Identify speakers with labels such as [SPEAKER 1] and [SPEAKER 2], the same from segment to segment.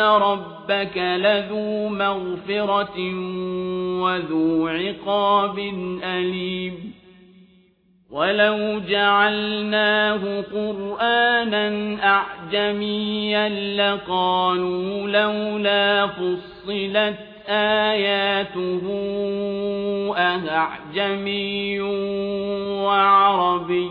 [SPEAKER 1] ربك لذو مغفرة وذو عقاب أليم ولو جعلناه قرآنا أعجميا لقالوا لولا فصلت آياته أهعجمي وعربي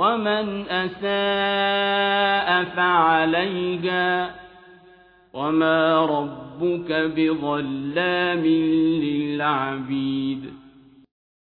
[SPEAKER 1] ومن أساء فعليها وما ربك بظلام للعبيد